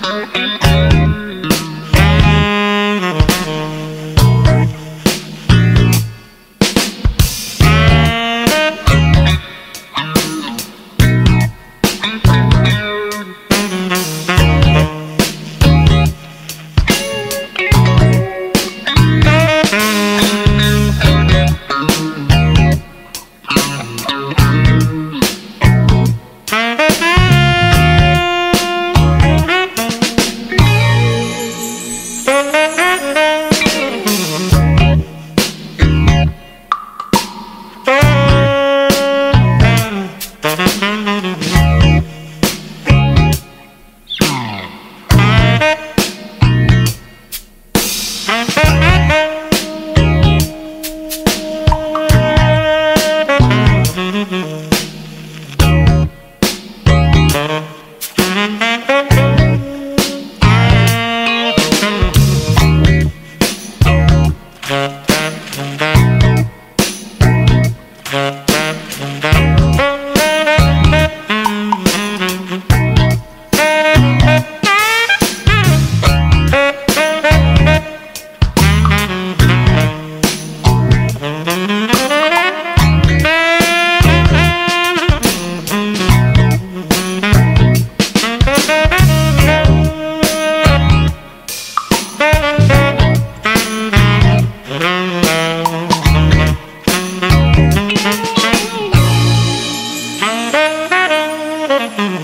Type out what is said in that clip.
Música Mm-hmm. Mm-hmm.